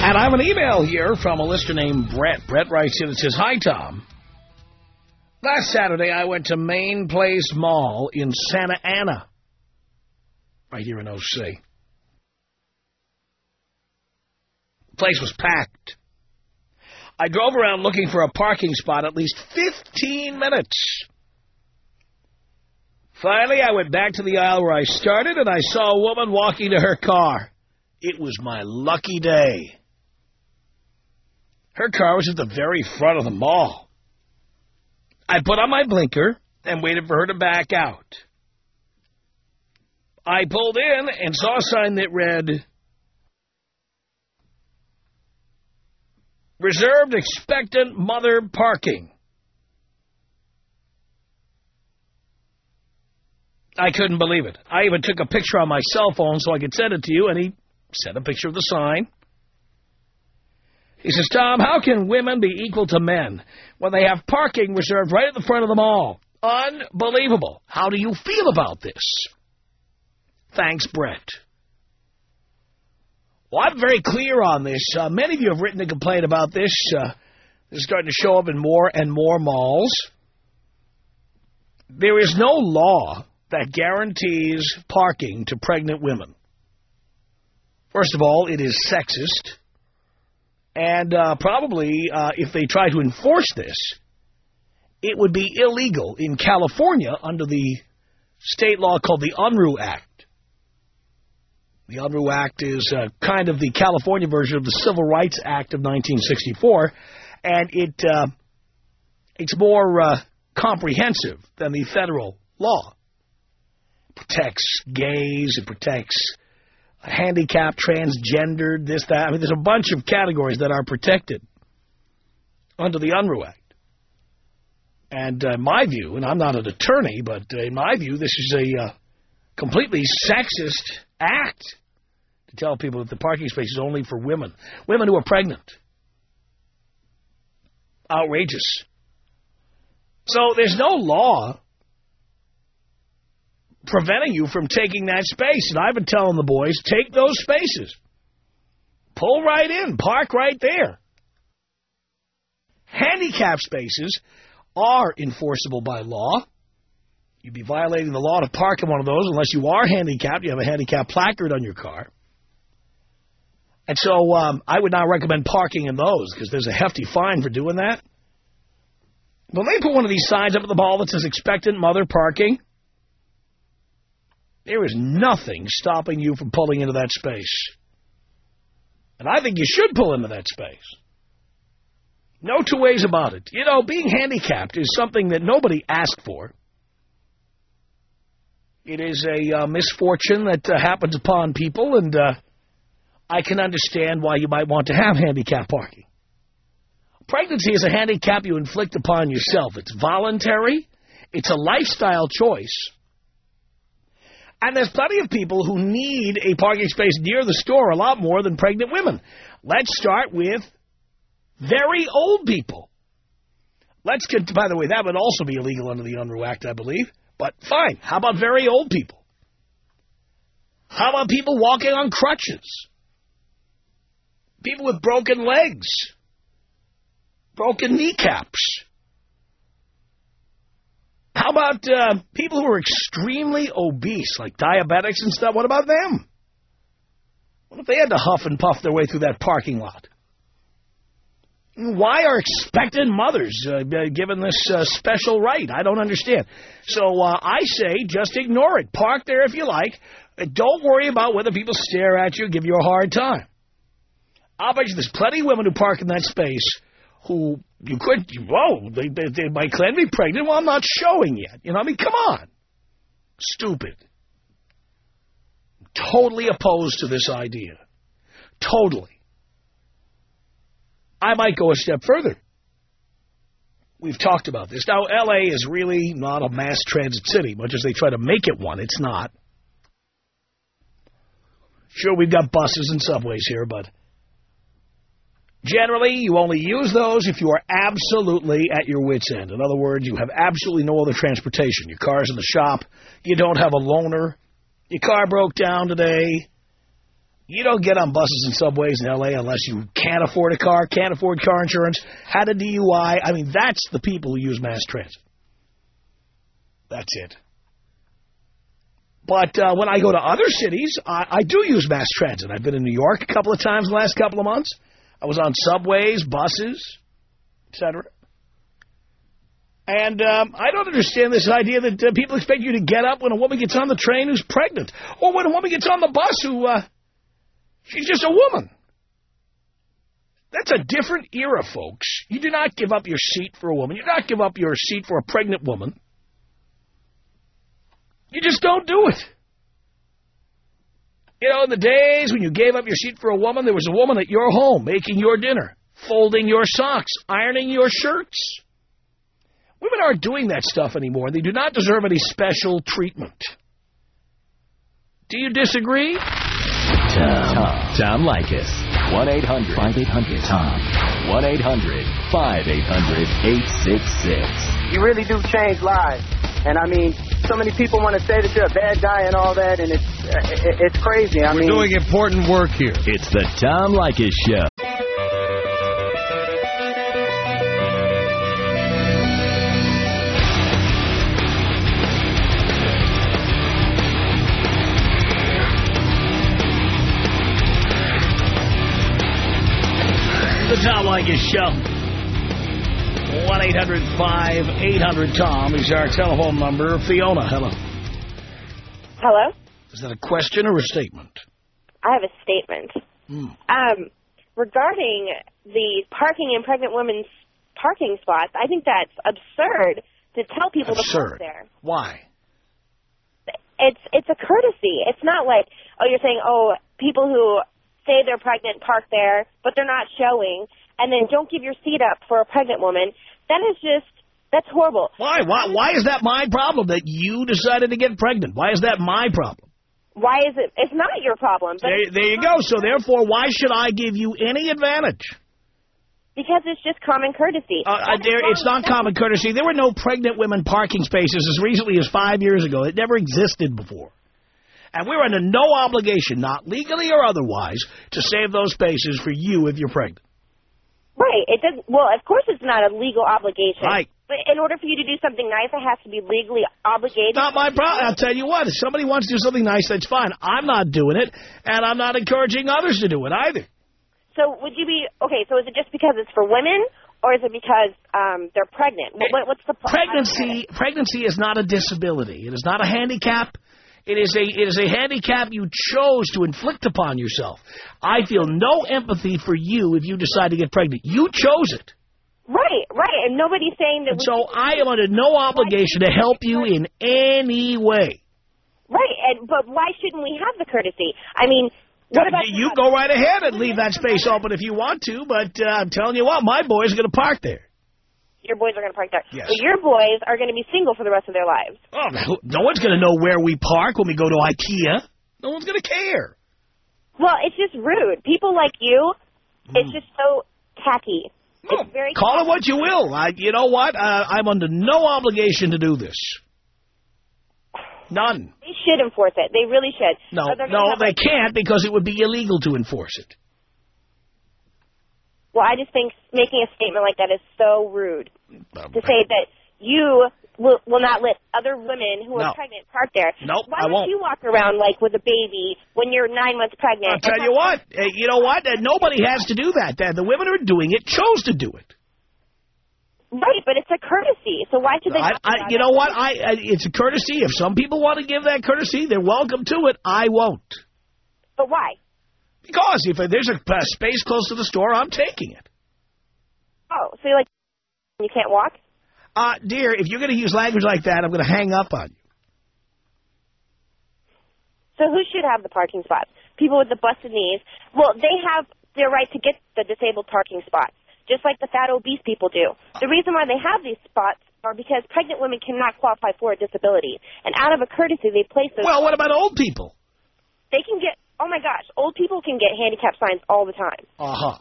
And I have an email here from a listener named Brett. Brett writes in and says, Hi, Tom. Last Saturday, I went to Main Place Mall in Santa Ana, right here in O.C. The place was packed. I drove around looking for a parking spot at least 15 minutes. Finally, I went back to the aisle where I started, and I saw a woman walking to her car. It was my lucky day. Her car was at the very front of the mall. I put on my blinker and waited for her to back out. I pulled in and saw a sign that read, Reserved Expectant Mother Parking. I couldn't believe it. I even took a picture on my cell phone so I could send it to you, and he sent a picture of the sign. He says, Tom, how can women be equal to men when they have parking reserved right at the front of the mall? Unbelievable. How do you feel about this? Thanks, Brett. Well, I'm very clear on this. Uh, many of you have written a complaint about this. Uh, this is starting to show up in more and more malls. There is no law that guarantees parking to pregnant women. First of all, it is sexist. And uh, probably, uh, if they try to enforce this, it would be illegal in California under the state law called the Unruh Act. The Unruh Act is uh, kind of the California version of the Civil Rights Act of 1964, and it uh, it's more uh, comprehensive than the federal law. It protects gays, it protects handicapped, transgendered, this, that. I mean, there's a bunch of categories that are protected under the Unruh Act. And uh, my view, and I'm not an attorney, but uh, in my view, this is a uh, completely sexist act to tell people that the parking space is only for women. Women who are pregnant. Outrageous. So there's no law preventing you from taking that space. And I've been telling the boys, take those spaces. Pull right in. Park right there. Handicap spaces are enforceable by law. You'd be violating the law to park in one of those unless you are handicapped. You have a handicap placard on your car. And so um, I would not recommend parking in those because there's a hefty fine for doing that. When they put one of these signs up at the mall that says expectant mother parking, there is nothing stopping you from pulling into that space. And I think you should pull into that space. No two ways about it. You know, being handicapped is something that nobody asked for. It is a uh, misfortune that uh, happens upon people, and uh, I can understand why you might want to have handicap parking. Pregnancy is a handicap you inflict upon yourself. It's voluntary. It's a lifestyle choice. And there's plenty of people who need a parking space near the store a lot more than pregnant women. Let's start with very old people. Let's get, by the way, that would also be illegal under the Unruh Act, I believe. But fine. How about very old people? How about people walking on crutches? People with broken legs? Broken kneecaps? How about uh, people who are extremely obese, like diabetics and stuff? What about them? What if they had to huff and puff their way through that parking lot? Why are expectant mothers uh, given this uh, special right? I don't understand. So uh, I say just ignore it. Park there if you like. Uh, don't worry about whether people stare at you give you a hard time. I'll bet you there's plenty of women who park in that space who you could, whoa, they, they, they might claim to be pregnant. Well, I'm not showing yet. You know, I mean, come on. Stupid. Totally opposed to this idea. Totally. I might go a step further. We've talked about this. Now, L.A. is really not a mass transit city, much as they try to make it one. It's not. Sure, we've got buses and subways here, but generally you only use those if you are absolutely at your wit's end. In other words, you have absolutely no other transportation. Your car's in the shop. You don't have a loaner. Your car broke down today. You don't get on buses and subways in L.A. unless you can't afford a car, can't afford car insurance, had a DUI. I mean, that's the people who use mass transit. That's it. But uh, when I go to other cities, I, I do use mass transit. I've been in New York a couple of times the last couple of months. I was on subways, buses, etc. And um, I don't understand this idea that uh, people expect you to get up when a woman gets on the train who's pregnant. Or when a woman gets on the bus who... Uh, She's just a woman. That's a different era, folks. You do not give up your seat for a woman. You do not give up your seat for a pregnant woman. You just don't do it. You know, in the days when you gave up your seat for a woman, there was a woman at your home making your dinner, folding your socks, ironing your shirts. Women aren't doing that stuff anymore. They do not deserve any special treatment. Do you disagree? Tom. Tom. Tom Leykis. 1-800-5800-TOM. 1-800-5800-866. You really do change lives. And, I mean, so many people want to say that you're a bad guy and all that, and it's uh, it's crazy. I We're mean, doing important work here. It's the Tom Leykis Show. The Tom Leykis Show. 1-800-5800-TOM is our telephone number. Fiona, hello. Hello? Is that a question or a statement? I have a statement. Hmm. Um, regarding the parking in pregnant women's parking spots, I think that's absurd to tell people to park there. Why? It's it's a courtesy. It's not like, oh, you're saying, oh, people who say they're pregnant park there, but they're not showing, and then don't give your seat up for a pregnant woman. That is just, that's horrible. Why? Why? Why is that my problem that you decided to get pregnant? Why is that my problem? Why is it, it's not your problem. But There, there you go. So therefore, why should I give you any advantage? Because it's just common courtesy. Uh, uh, there, it's not common courtesy. There were no pregnant women parking spaces as recently as five years ago. It never existed before. And we're under no obligation, not legally or otherwise, to save those spaces for you if you're pregnant. Right. It does. Well, of course, it's not a legal obligation. Right. But in order for you to do something nice, it has to be legally obligated. Not my problem. I'll tell you what. If somebody wants to do something nice, that's fine. I'm not doing it, and I'm not encouraging others to do it either. So would you be okay? So is it just because it's for women, or is it because um, they're pregnant? What, what- what's the? Pregnancy, pregnancy is not a disability. It is not a handicap. It is a it is a handicap you chose to inflict upon yourself. I feel no empathy for you if you decide to get pregnant. You chose it. Right, right. And nobody's saying that. And we so I am under no obligation to help you in any way. Right, and but why shouldn't we have the courtesy? I mean, what about you go right ahead and leave that space open if you want to, but uh, I'm telling you what, my boys are going to park there. Your boys are going to park there. Yes. But your boys are going to be single for the rest of their lives. Oh, no one's going to know where we park when we go to IKEA. No one's going to care. Well, it's just rude. People like you, Hmm. it's just so tacky. Well, It's very call it what you will. I, you know what? Uh, I'm under no obligation to do this. None. They should enforce it. They really should. No, no, they can't because it would be illegal to enforce it. Well, I just think making a statement like that is so rude. Um, To say that you will will not let other women who No. are pregnant park there. Nope, Why I won't. you walk around like with a baby when you're nine months pregnant? I'll tell you what. You know what? Nobody has to do that. The women who are doing it chose to do it. Right, but it's a courtesy. So why should they? I, I, you know what? I, I it's a courtesy. If some people want to give that courtesy, they're welcome to it. I won't. But why? Because if there's a uh, space close to the store, I'm taking it. Oh, so you're like you can't walk? Uh, dear, if you're going to use language like that, I'm going to hang up on you. So who should have the parking spots? People with the busted knees. Well, they have their right to get the disabled parking spots, just like the fat obese people do. The reason why they have these spots are because pregnant women cannot qualify for a disability, and out of a courtesy, they place those. Well, what about old people? They can get. Oh my gosh, old people can get handicap signs all the time. Uh-huh.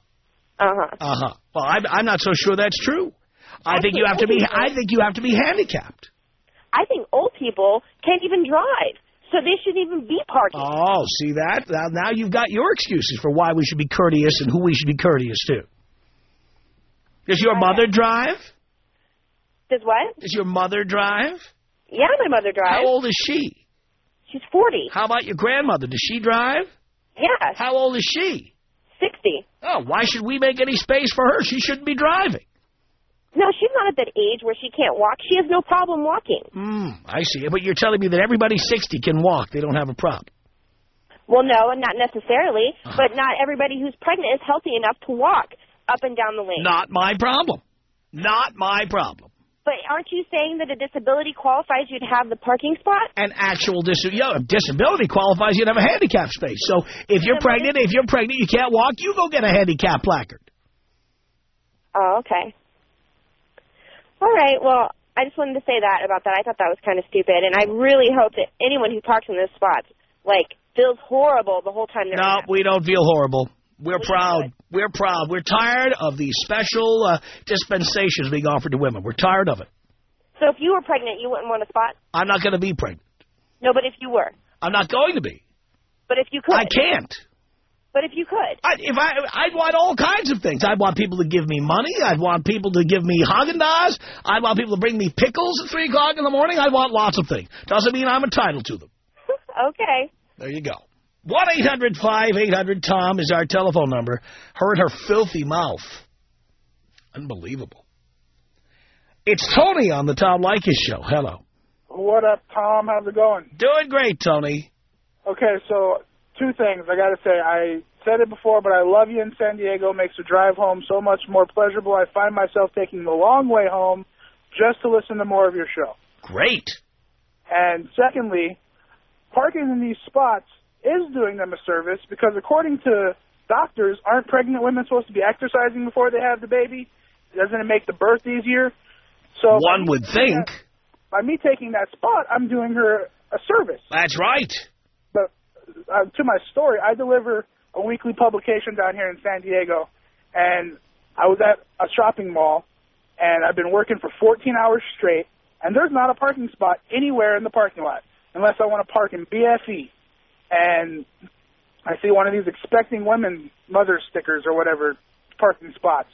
Uh huh. Uh-huh. Well, I'm, I'm not so sure that's true. I think you have to be. people- I think you have to be handicapped. I think old people can't even drive, so they shouldn't even be parking. Oh, see that? Now, now you've got your excuses for why we should be courteous and who we should be courteous to. Does your mother drive? Does what? Does your mother drive? Yeah, my mother drives. How old is she? She's forty. How about your grandmother? Does she drive? Yeah, How old is she? sixty. Oh, why should we make any space for her? She shouldn't be driving. No, she's not at that age where she can't walk. She has no problem walking. Hmm, I see. But you're telling me that everybody 60 can walk. They don't have a problem. Well, no, and not necessarily, Uh-huh. but not everybody who's pregnant is healthy enough to walk up and down the lane. Not my problem. Not my problem. But aren't you saying that a disability qualifies you to have the parking spot? An actual dis yo, disability qualifies you to have a handicap space. So if you're Yeah, pregnant, if you're pregnant, you can't walk, you go get a handicap placard. Oh, okay. All right, well, I just wanted to say that about that. I thought that was kind of stupid, and I really hope that anyone who parks in those spots, like, feels horrible the whole time they're No, we don't feel horrible. We're We proud. We're proud. We're tired of these special uh, dispensations being offered to women. We're tired of it. So if you were pregnant, you wouldn't want a spot? I'm not going to be pregnant. No, but if you were. I'm not going to be. But if you could. I can't. But if you could. I, if I, I'd want all kinds of things. I'd want people to give me money. I'd want people to give me Haagen-Dazs. I'd want people to bring me pickles at 3 o'clock in the morning. I'd want lots of things. Doesn't mean I'm entitled to them. okay. There you go. 1-800-5800-TOM is our telephone number. Her and her filthy mouth. Unbelievable. It's Tony on the Tom Leykis Show. Hello. What up, Tom? How's it going? Doing great, Tony. Okay, so two things. I got to say, I said it before, but I love you in San Diego. Makes the drive home so much more pleasurable. I find myself taking the long way home just to listen to more of your show. Great. And secondly, parking in these spots is doing them a service because according to doctors, aren't pregnant women supposed to be exercising before they have the baby? Doesn't it make the birth easier? So One would think. that- by me taking that spot, I'm doing her a service. That's right. but uh, to my story, I deliver a weekly publication down here in San Diego, and I was at a shopping mall, and I've been working for 14 hours straight, and there's not a parking spot anywhere in the parking lot unless I want to park in BFE, and I see one of these expecting women mother stickers or whatever parking spots,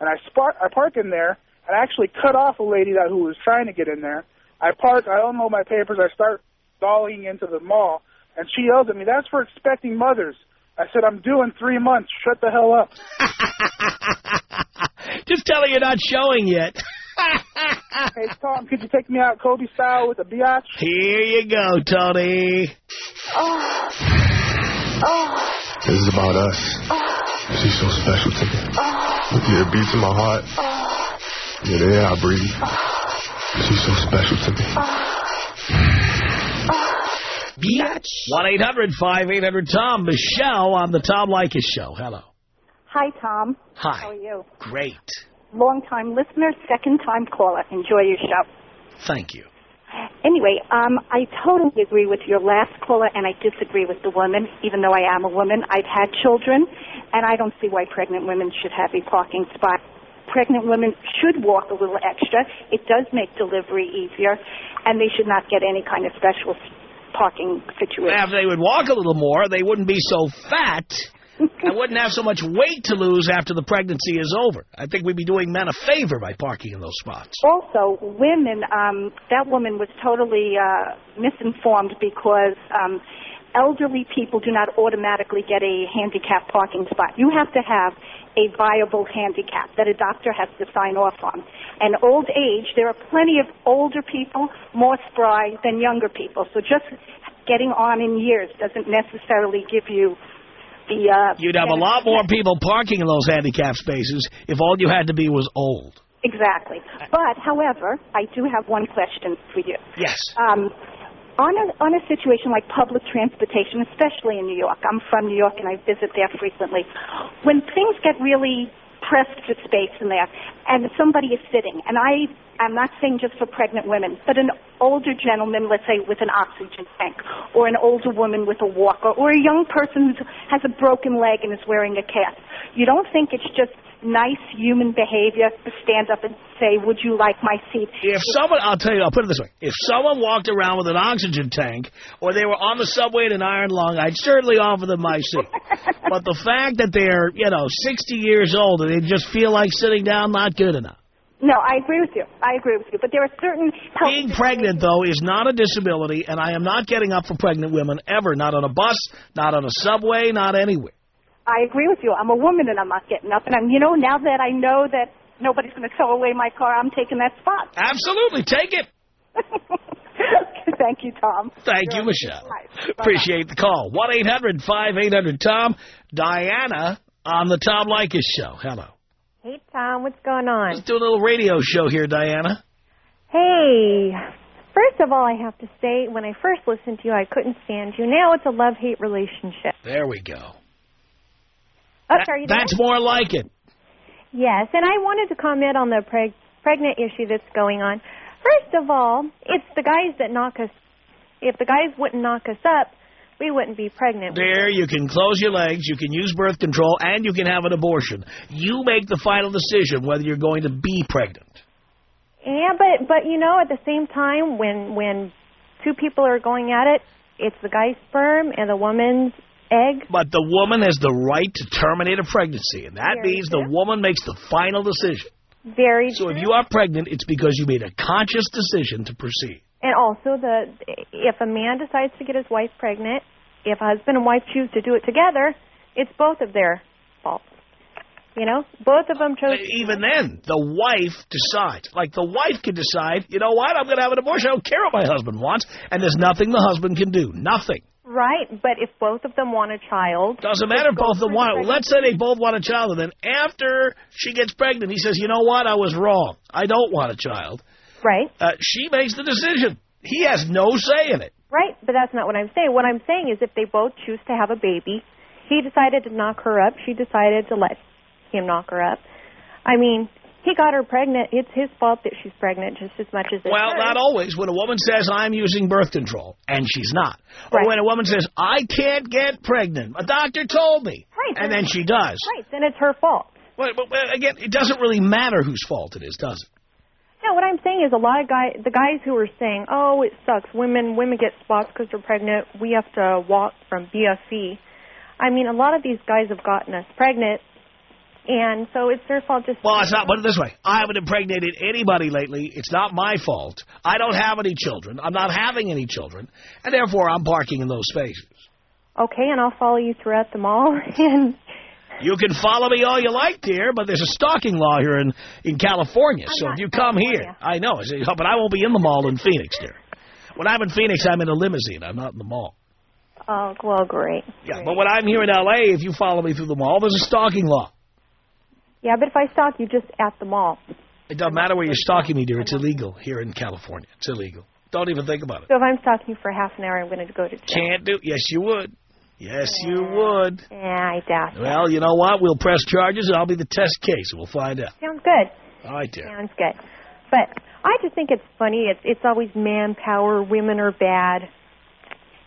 and I spark I park in there, and I actually cut off a lady that who was trying to get in there. I park, I don't know my papers, I start dollying into the mall, and she yells at me, that's for expecting mothers. I said, I'm doing three months. Shut the hell up. Just tell her you're not showing yet. Hey, Tom, could you take me out Kobe style with a biatch? Here you go, Tony. Ah. Ah. This is about us. Ah. She's so special to me. Yeah, it beats in my heart. Yeah, the air I breathe. She's so special to me. Biatch. 1-800-5800-TOM. Michelle on the Tom Leykis Show. Hello. Hi, Tom. Hi. How are you? Great. Long-time listener, second-time caller. Enjoy your show. Thank you. Anyway, um, I totally agree with your last caller, and I disagree with the woman, even though I am a woman. I've had children, and I don't see why pregnant women should have a parking spot. Pregnant women should walk a little extra. It does make delivery easier, and they should not get any kind of special s- parking situation. Now, if they would walk a little more, they wouldn't be so fat I wouldn't have so much weight to lose after the pregnancy is over. I think we'd be doing men a favor by parking in those spots. Also, women, um, that woman was totally uh, misinformed because um, elderly people do not automatically get a handicap parking spot. You have to have a viable handicap that a doctor has to sign off on. And old age, there are plenty of older people more spry than younger people. So just getting on in years doesn't necessarily give you the... Uh, You'd have a lot more people parking in those handicap spaces if all you had to be was old. Exactly. But, however, I do have one question for you. Yes. Um, on a, on a situation like public transportation, especially in New York, I'm from New York and I visit there frequently. When things get really pressed for space in there, and somebody is sitting, and I, I'm not saying just for pregnant women, but an older gentleman, let's say with an oxygen tank, or an older woman with a walker, or a young person who has a broken leg and is wearing a cast. You don't think it's just nice human behavior to stand up and say, would you like my seat? If someone, I'll tell you, I'll put it this way. If someone walked around with an oxygen tank or they were on the subway in an iron lung, I'd certainly offer them my seat. but the fact that they're, you know, 60 years old and they just feel like sitting down, not good enough. No, I agree with you. I agree with you. But there are certain... Being pregnant, though, is not a disability, and I am not getting up for pregnant women ever. Not on a bus, not on a subway, not anywhere. I agree with you. I'm a woman and I'm not getting up. And I'm, you know, now that I know that nobody's going to tow away my car, I'm taking that spot. Absolutely. Take it. Thank you, Tom. Thank You're you, Michelle. Right. Appreciate the call. 1-800-5800-TOM. Diana on the Tom Leykis show. Hello. Hey, Tom. What's going on? Let's do a little radio show here, Diana. Hey. First of all, I have to say, when I first listened to you, I couldn't stand you. Now it's a love-hate relationship. There we go. Oh, sorry, that's more like it. Yes, and I wanted to comment on the preg pregnant issue that's going on. First of all, it's the guys that knock us. If the guys wouldn't knock us up, we wouldn't be pregnant. There, you can close your legs, you can use birth control, and you can have an abortion. You make the final decision whether you're going to be pregnant. Yeah, but but you know, at the same time, when when two people are going at it, it's the guy's sperm and the woman's egg. But the woman has the right to terminate a pregnancy, and that Very means true. the woman makes the final decision. Very So true. if you are pregnant, it's because you made a conscious decision to proceed. And also, the if a man decides to get his wife pregnant, if a husband and wife choose to do it together, it's both of their fault. You know, both of them chose. Even then, the wife decides. Like the wife can decide, you know what, I'm going to have an abortion. I don't care what my husband wants, and there's nothing the husband can do. Nothing. Right, but if both of them want a child... Doesn't matter if both of them want Let's say they both want a child, and then after she gets pregnant, he says, you know what, I was wrong. I don't want a child. Right. Uh, she makes the decision. He has no say in it. Right, but that's not what I'm saying. What I'm saying is if they both choose to have a baby, he decided to knock her up, she decided to let him knock her up. I mean, he got her pregnant. It's his fault that she's pregnant just as much as it's Well, hers. not always. When a woman says, I'm using birth control, and she's not. Right. Or when a woman says, I can't get pregnant. A doctor told me. Right. And then she does. Right, then it's her fault. Well, but, but again, it doesn't really matter whose fault it is, does it? No, what I'm saying is a lot of guys, the guys who are saying, oh, it sucks, women women get spots because they're pregnant, we have to walk from BFC. I mean, a lot of these guys have gotten us pregnant and so it's their fault just... Well, it's not. Put it this way. I haven't impregnated anybody lately. It's not my fault. I don't have any children. I'm not having any children. And therefore, I'm parking in those spaces. Okay, and I'll follow you throughout the mall. and You can follow me all you like, dear, but there's a stalking law here in, in California. I'm so if you come here... I know, but I won't be in the mall in Phoenix, dear. When I'm in Phoenix, I'm in a limousine. I'm not in the mall. Oh, well, great. Yeah, great. but when I'm here in L.A., if you follow me through the mall, there's a stalking law. Yeah, but if I stalk you just at the mall. It doesn't matter where you're stalking me, dear. It's illegal here in California. It's illegal. Don't even think about it. So if I'm stalking you for half an hour, I'm going to go to jail. Can't do. Yes, you would. Yes, yeah. you would. Yeah, I doubt it. Well, that. you know what? We'll press charges, and I'll be the test case. We'll find out. Sounds good. All right, dear. Sounds good. But I just think it's funny. It's, it's always manpower. Women are bad.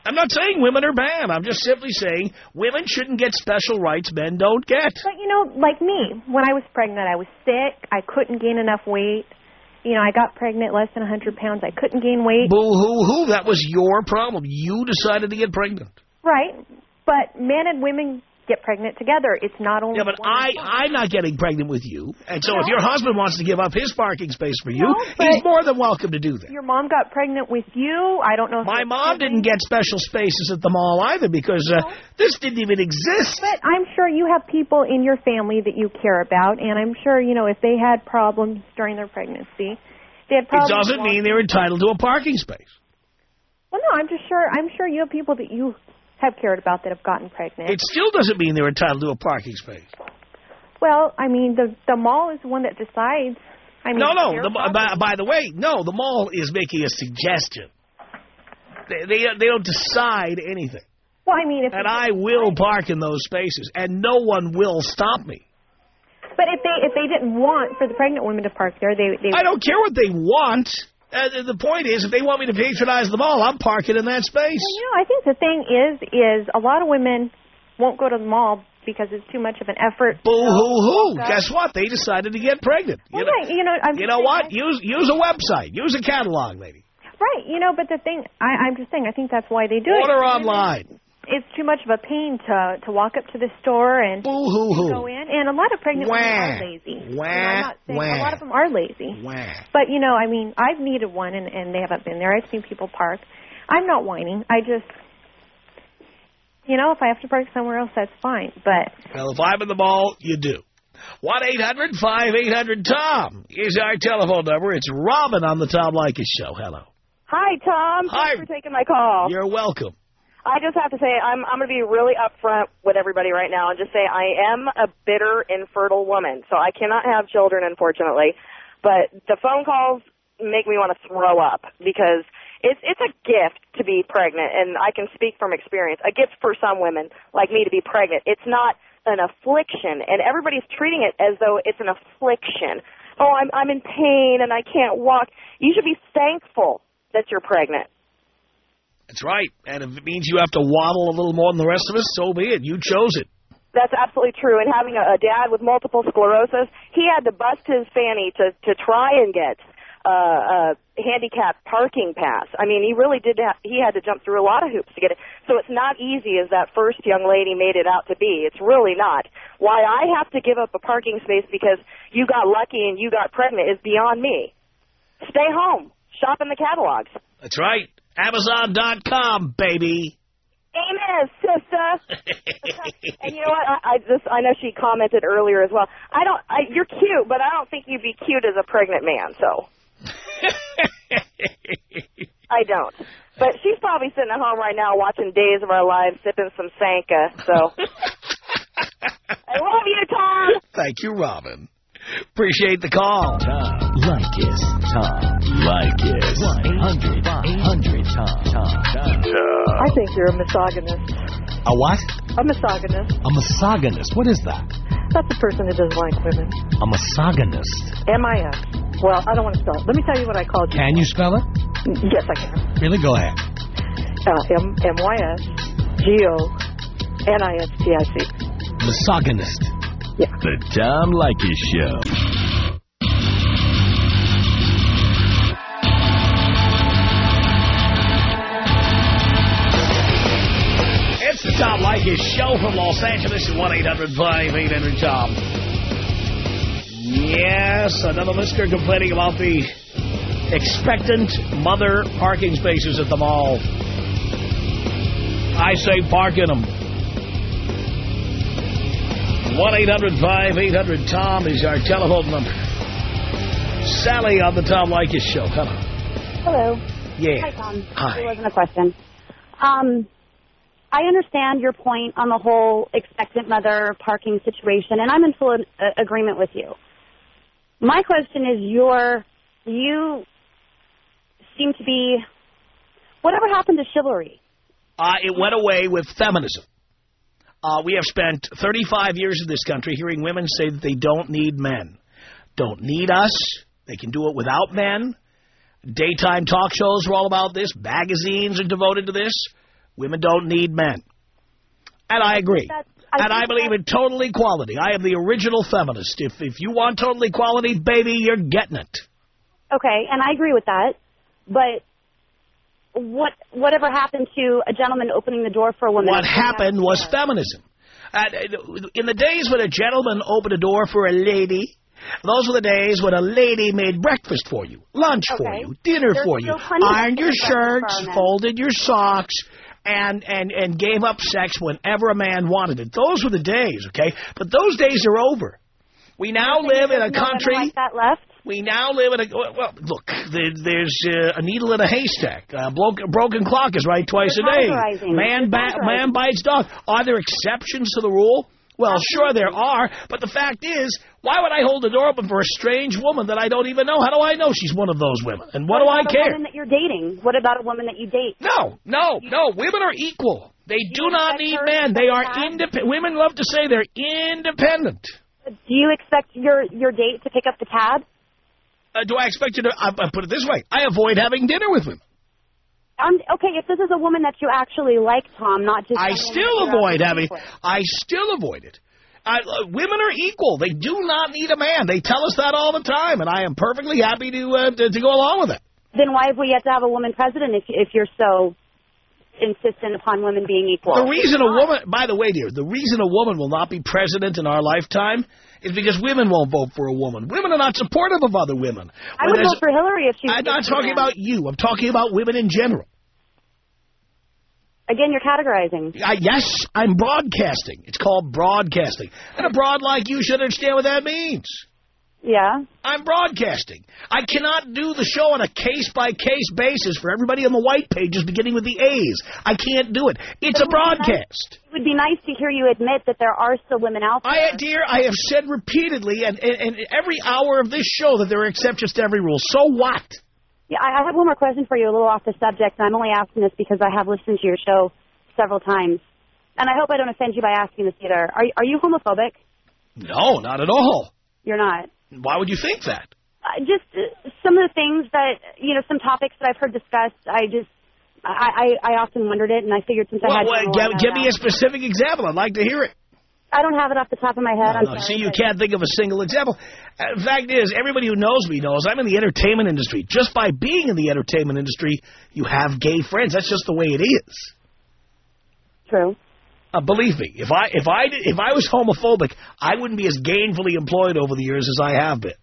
I'm not saying women are bad. I'm just simply saying women shouldn't get special rights men don't get. But, you know, like me, when I was pregnant, I was sick. I couldn't gain enough weight. You know, I got pregnant less than 100 pounds. I couldn't gain weight. Boo-hoo-hoo. That was your problem. You decided to get pregnant. Right. But men and women get pregnant together. It's not only Yeah, but one I, fault. I'm not getting pregnant with you. And so if your husband wants to give up his parking space for you, No, he's more than welcome to do that. Your mom got pregnant with you. I don't know if My mom didn't get special spaces at the mall either because uh, this didn't even exist. But I'm sure you have people in your family that you care about, and I'm sure you know if they had problems during their pregnancy, they had It doesn't mean they're entitled to a parking space. Well, no, I'm just sure. I'm sure you have people that you have cared about that have gotten pregnant. It still doesn't mean they're entitled to a parking space. well, I mean, the the mall is the one that decides. I mean, No, no. The, by, by the way, no. The mall is making a suggestion. They they, they don't decide anything, Well, I mean, if and I will park in those spaces, and no one will stop me. But if they if they didn't want for the pregnant women to park there, they they. I don't care what they want. Uh, the point is, if they want me to patronize the mall, I'm parking in that space. You know, I think the thing is is a lot of women won't go to the mall because it's too much of an effort. Boo hoo hoo! Walk. Guess what? They decided to get pregnant. Well, You know, right, you know, I'm you know what? I- Use use a website. Use a catalog, lady. Right, you know, but the thing, I, I'm just saying, I think that's why they do Order it. online. It's too much of a pain to to walk up to the store and Boo hoo hoo! go in, and a lot of pregnant women are lazy. You know, Wah, I'm not saying wah. a lot of them are lazy, Wah. but you know, I mean, I've needed one, and and they haven't been there. I've seen people park. I'm not whining. I just, you know, if I have to park somewhere else, that's fine. But Well, if I'm in the mall, you do. one eight hundred 800 tom is our telephone number. It's Robin on the Tom Leykis Show. Hello. Hi, Tom. Hi. Thanks for taking my call. You're welcome. I just have to say I'm I'm going to be really upfront with everybody right now and just say I am a bitter, infertile woman, so I cannot have children, unfortunately. But the phone calls make me want to throw up because it's it's a gift to be pregnant, and I can speak from experience. A gift for some women like me to be pregnant. It's not an affliction, and everybody's treating it as though it's an affliction. Oh, I'm I'm in pain and I can't walk. You should be thankful that you're pregnant. That's right. And if it means you have to waddle a little more than the rest of us, so be it. You chose it. That's absolutely true. And having a, a dad with multiple sclerosis, he had to bust his fanny to to try and get uh, a handicapped parking pass. I mean, he really did. Ha- he had to jump through a lot of hoops to get it. So it's not easy as that first young lady made it out to be. It's really not. Why I have to give up a parking space because you got lucky and you got pregnant is beyond me. Stay home. Shop in the catalogs. That's right. Amazon.com, baby. Amen, sister. and you know what? I, I just I know she commented earlier as well. I don't. I, you're cute, but I don't think you'd be cute as a pregnant man. So I don't. But she's probably sitting at home right now watching Days of Our Lives, sipping some Sanka. So I love you, Tom. Thank you, Robin. Appreciate the call. Tom Leykis. Tom Leykis. 1 800 Tom. Tom. I think you're a misogynist. A what? A misogynist. A misogynist. What is that? That's a person who doesn't like women. A misogynist. M-I-S. Well, I don't want to spell it. Let me tell you what I called you. Can you spell it? Yes, I can. Really? Go ahead. Uh, M M Y S G O N I S T I C. Misogynist. Yeah. The Tom Leykis Show. Tom Leykis Show from Los Angeles at 1-800-5800-TOM. Yes, another listener complaining about the expectant mother parking spaces at the mall. I say park in them. 1-800-5800-TOM is our telephone number. Sally on the Tom Leykis Show. Hello. Hello. Yeah. Hi, Tom. Hi. There wasn't a question. Um, I understand your point on the whole expectant mother parking situation, and I'm in full agreement with you. My question is, your you seem to be whatever happened to chivalry? Uh, it went away with feminism. Uh, we have spent 35 years in this country hearing women say that they don't need men. Don't need us. They can do it without men. Daytime talk shows are all about this. Magazines are devoted to this. Women don't need men. And I agree. I and I believe in total equality. I am the original feminist. If if you want total equality, baby, you're getting it. Okay, and I agree with that, but. What whatever happened to a gentleman opening the door for a woman? What happened was feminism. Uh, in the days when a gentleman opened a door for a lady, those were the days when a lady made breakfast for you, lunch for you, dinner There's for you, still plenty of ironed your breakfast for our shirts, folded your socks, and, and, and gave up sex whenever a man wanted it. Those were the days, okay? But those days are over. We now live in a There's no women country... like that left. We now live in a well. Look, there, there's uh, a needle in a haystack. A broken, broken clock is right twice You're a day. Man, man bites dog. Are there exceptions to the rule? Well, sure there are. But the fact is, why would I hold the door open for a strange woman that I don't even know? How do I know she's one of those women? And what, do I about care? A woman that you're dating. What about a woman that you date? No, no, no. Women are equal. They do not need men. They are independent. Women love to say they're independent. Do you expect your your date to pick up the tab? Uh, do I expect you to? I, I put it this way: I avoid having dinner with women. Um, okay, if this is a woman that you actually like, Tom, not just. I still avoid having. with. I still avoid it. I, uh, women are equal. They do not need a man. They tell us that all the time, and I am perfectly happy to uh, to, to go along with it. Then why have we yet to have a woman president if if you're so insistent upon women being equal? The reason a woman, by the way, dear, the reason a woman will not be president in our lifetime is because women won't vote for a woman. Women are not supportive of other women. I would vote for Hillary if she I'm not talking about you. I'm talking about women in general. Again, you're categorizing. I, yes, I'm broadcasting. It's called broadcasting. And a broad like you should understand what that means. Yeah. I'm broadcasting. I cannot do the show on a case-by-case basis for everybody on the white pages beginning with the A's. I can't do it. It's a It would be nice- broadcast. It would be nice to hear you admit that there are still women out there. I, dear, I have said repeatedly and, and, and every hour of this show that there are exceptions to every rule. So what? Yeah, I I have one more question for you, a little off the subject, and I'm only asking this because I have listened to your show several times. And I hope I don't offend you by asking this either. Are, are you homophobic? No, not at all. You're not. Why would you think that? Uh, just uh, some of the things that, you know, some topics that I've heard discussed, I just, I, I, I often wondered it, and I figured since I had well, give, give me a specific example. I'd like to hear it. I don't have it off the top of my head. I'm No, sorry, see, you can't think of a single example. Uh, the fact is, everybody who knows me knows I'm in the entertainment industry. Just by being in the entertainment industry, you have gay friends. That's just the way it is. True. Uh, believe me, if I if I if I was homophobic, I wouldn't be as gainfully employed over the years as I have been.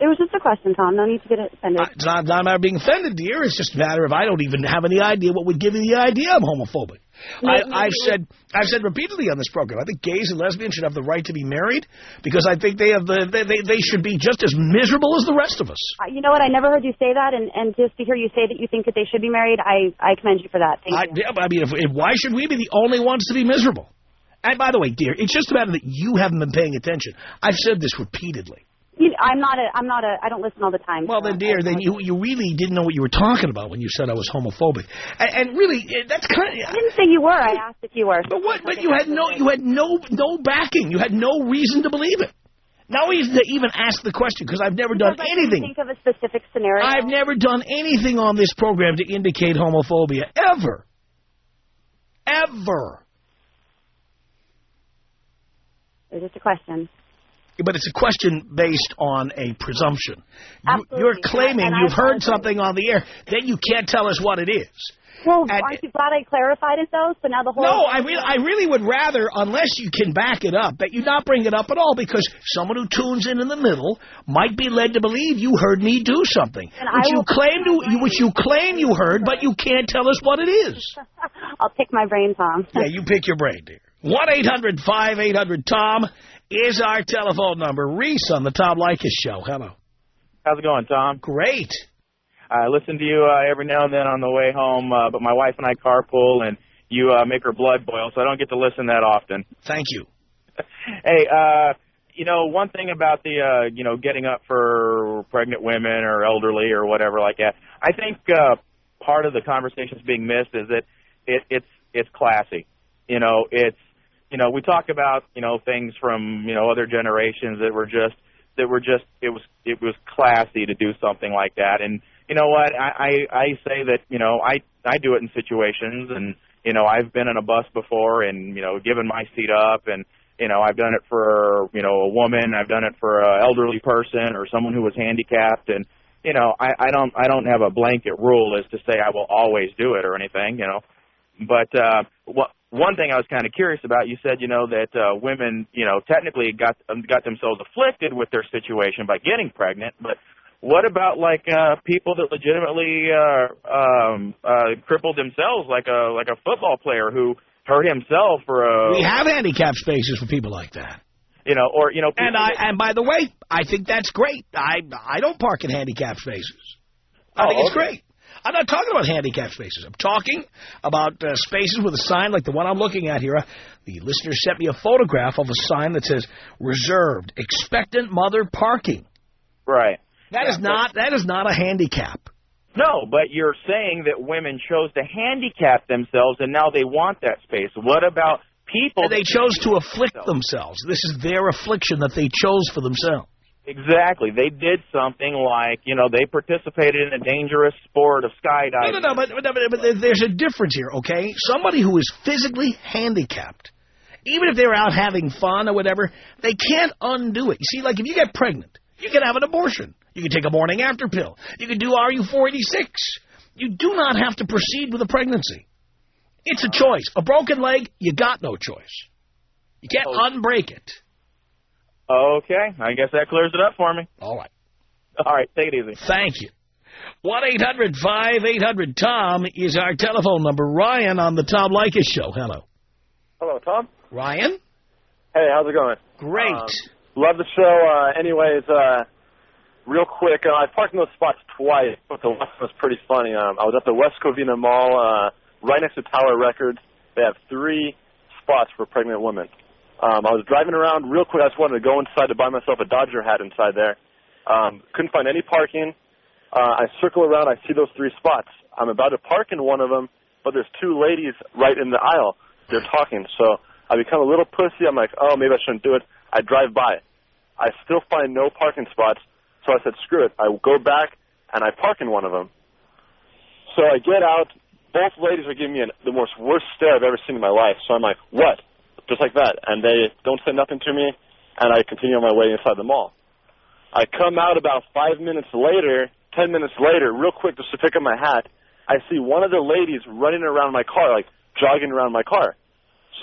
It was just a question, Tom. No need to get offended. It's not, not a matter of being offended, dear. It's just a matter of I don't even have any idea what would give you the idea I'm homophobic. I, I've said I've said repeatedly on this program. I think gays and lesbians should have the right to be married because I think they have the they they, they should be just as miserable as the rest of us. Uh, You know what? I never heard you say that, and, and just to hear you say that you think that they should be married, I, I commend you for that. Thank I, you. yeah, I mean, if, if, why should we be the only ones to be miserable? And by the way, dear, it's just a matter that you haven't been paying attention. I've said this repeatedly. You, I'm not a. I'm not a. I don't listen all the time. Well, then, dear, then you you really didn't know what you were talking about when you said I was homophobic. And, and really, eh, that's kind I didn't say you were. I asked if you were. But what? But you had no you had no no backing. You had no reason to believe it. Now reason to even ask the question because I've never done I anything. Think of a specific scenario. I've never done anything on this program to indicate homophobia ever. Ever. It's just a question. But it's a question based on a presumption. Absolutely. You're claiming you've heard something on the air. Then you can't tell us what it is. Well, and aren't you glad I clarified it, though? So now the whole... No, I, really, I really would rather, unless you can back it up, that you not bring it up at all, because someone who tunes in in the middle might be led to believe you heard me do something, and which you, claim to, which you claim you heard, but you can't tell us what it is. I'll pick my brain, Tom. yeah, you pick your brain, dear. 1-800-5800-TOM is our telephone number. Reese on the Tom Leykis show. Hello. How's it going, Tom? Great. I listen to you uh, every now and then on the way home, uh, but my wife and I carpool, and you uh, make her blood boil, so I don't get to listen that often. Thank you. Hey, uh, you know, one thing about the, uh, you know, getting up for pregnant women or elderly or whatever like that, I think uh, part of the conversation's being missed is that it, it's it's classy. You know, it's you know, we talk about you know things from you know other generations that were just that were just it was it was classy to do something like that, and you know what? I I, I say that you know I I do it in situations and you know I've been in a bus before and you know given my seat up and you know I've done it for you know a woman I've done it for a elderly person or someone who was handicapped. And you know I I don't I don't have a blanket rule as to say I will always do it or anything you know. But uh what one thing I was kind of curious about, you said, you know, that uh, women, you know, technically got um, got themselves afflicted with their situation by getting pregnant, but what about like uh, people that legitimately uh, um, uh, crippled themselves, like a like a football player who hurt himself for a We have handicap spaces for people like that. you know, or you know, And I and by the way, I think that's great. I I don't park in handicap spaces. I Oh, think it's okay. great. I'm not talking about handicap spaces. I'm talking about uh, spaces with a sign like the one I'm looking at here. Uh, The listener sent me a photograph of a sign that says "Reserved Expectant Mother Parking." right. That is not that is not a handicap. No, but you're saying that women chose to handicap themselves and now they want that space. What about people? And they chose to afflict themselves. This is their affliction that they chose for themselves. Exactly. They did something like, you know, they participated in a dangerous sport of No, skydiving. no, no, but, but, but there- there's a difference here, okay? Somebody who is physically handicapped, even if they're out having fun or whatever, they can't undo it. You see, like if you get pregnant, you can have an abortion. You can take a morning after pill. You can do RU-486. You do not have to proceed with a pregnancy. It's a choice. A broken leg, you got no choice. You can't oh. unbreak it. Okay, I guess that clears it up for me. All right. All right, take it easy. Thank you. 1-800-5800-TOM is our telephone number. Ryan on the Tom Leykis Show. Hello. Hello, Tom. Ryan? Hey, how's it going? Great. Um, love the show. Uh, anyways, uh, real quick, uh, I parked in those spots twice, but the last one was pretty funny. Um, I was at the West Covina Mall, uh, right next to Tower Records. They have three spots for pregnant women. Um, I was driving around real quick. I just wanted to go inside to buy myself a Dodger hat inside there. Um, couldn't find any parking. Uh, I circle around. I see those three spots. I'm about to park in one of them, but there's two ladies right in the aisle. They're talking. So I become a little pussy. I'm like, oh, maybe I shouldn't do it. I drive by. I still find no parking spots. So I said, screw it. I go back and I park in one of them. So I get out. Both ladies are giving me an, the most worst stare I've ever seen in my life. So I'm like, what? Just like that. And they don't say nothing to me, and I continue on my way inside the mall. I come out about five minutes later, ten minutes later, real quick just to pick up my hat. I see one of the ladies running around my car, like jogging around my car.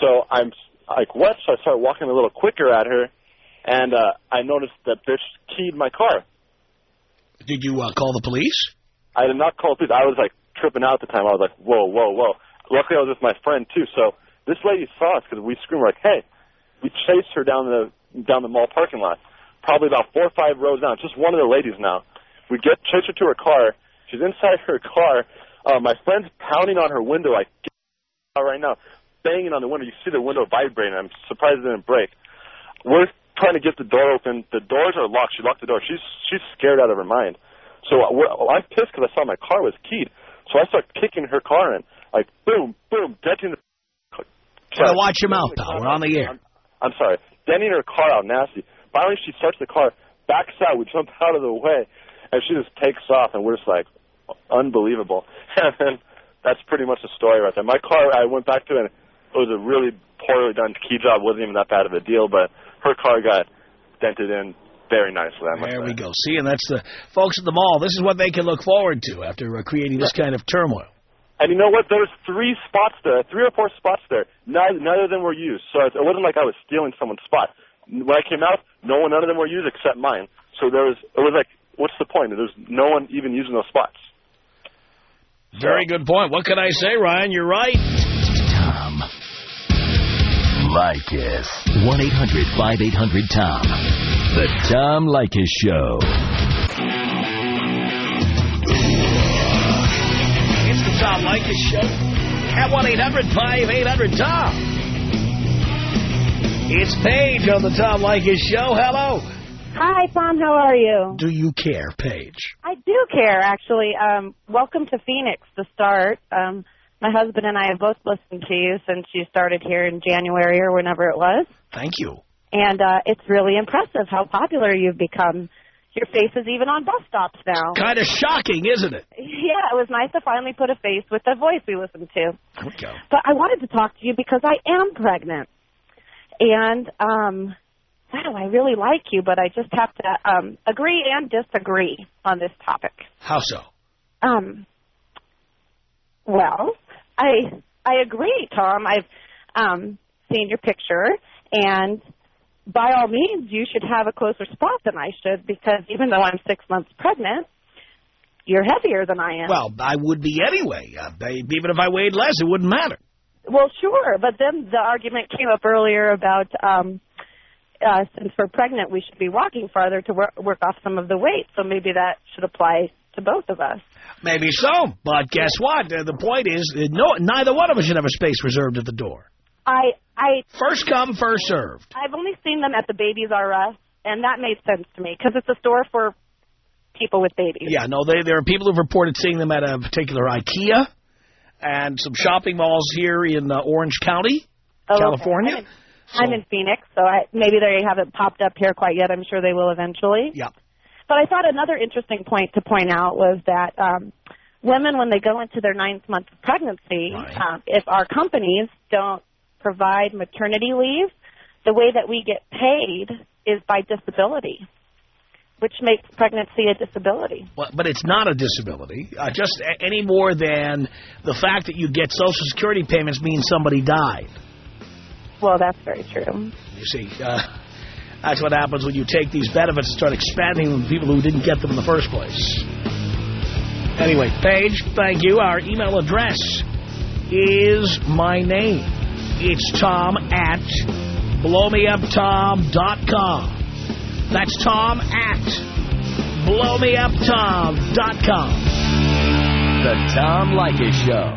So I'm like, what? So I start walking a little quicker at her, and uh, I noticed that bitch keyed my car. Did you uh, call the police? I did not call the police. I was like tripping out at the time. I was like, whoa, whoa, whoa. Luckily, I was with my friend too. So this lady saw us because we screamed like, hey. We chased her down the down the mall parking lot, probably about four or five rows down. Just one of the ladies now. We get chase her to her car. She's inside her car. Uh, my friend's pounding on her window like get out right now, banging on the window. You see the window vibrating. I'm surprised it didn't break. We're trying to get the door open. The doors are locked. She locked the door. She's she's scared out of her mind. So we're, I'm pissed because I saw my car was keyed. So I start kicking her car in, like boom, boom, denting the. Well, watch your mouth, pal. We're on the air. I'm, I'm sorry, denting her car out nasty. Finally, she starts the car, backs out. We jump out of the way, and she just takes off, and we're just like, unbelievable. And then that's pretty much the story right there. My car, I went back to it, and it was a really poorly done key job. wasn't even that bad of a deal, but her car got dented in very nicely. I There we go. See, and that's the folks at the mall. This is what they can look forward to after uh, creating this kind of turmoil. And you know what? There was three spots there, three or four spots there. None, none of them were used, so it wasn't like I was stealing someone's spot. When I came out, no one, none of them were used except mine. So there was, it was like, what's the point? There's no one even using those spots. Very good point. What can I say, Ryan? You're right. Tom. Leykis. 1-800-5800-TOM. The Tom Leykis Show. The Tom Show at 1-800-5800-TOM. It's Paige on the Tom Leykis Show. Hello. Hi, Tom. How are you? Do you care, Paige? I do care, actually. Um, welcome to Phoenix to start. Um, my husband and I have both listened to you since you started here in January or whenever it was. Thank you. And uh, it's really impressive how popular you've become. Your face is even on bus stops now. Kind of shocking, isn't it? Yeah, it was nice to finally put a face with the voice we listened to. Okay. But I wanted to talk to you because I am pregnant. And, um, wow, I really like you, but I just have to um, agree and disagree on this topic. How so? Um, well, I I agree, Tom. I've um, seeing your picture, and by all means, you should have a closer spot than I should because even though I'm six months pregnant, you're heavier than I am. Well, I would be anyway. Uh, even if I weighed less, it wouldn't matter. Well, sure, but then the argument came up earlier about um, uh, since we're pregnant, we should be walking farther to work, work off some of the weight. So maybe that should apply to both of us. Maybe so, but guess what? Uh, the point is, uh, no, neither one of us should have a space reserved at the door. I, I First come, first served. I've only seen them at the Babies R Us, and that made sense to me because it's a store for people with babies. Yeah, no, they, there are people who've reported seeing them at a particular IKEA and some shopping malls here in uh, Orange County, Oh, okay. California. I'm in, I'm in Phoenix, so I, maybe they haven't popped up here quite yet. I'm sure they will eventually. Yeah. But I thought another interesting point to point out was that um, women, when they go into their ninth month of pregnancy, um, if our companies don't provide maternity leave, the way that we get paid is by disability, which makes pregnancy a disability. Well, but it's not a disability, uh, just any more than the fact that you get Social Security payments means somebody died. Well, that's very true. You see, uh, that's what happens when you take these benefits and start expanding them to people who didn't get them in the first place. Anyway, Paige, thank you. Our email address is my name. It's Tom at blowmeuptom.com. That's Tom at blowmeuptom.com. The Tom Leykis Show.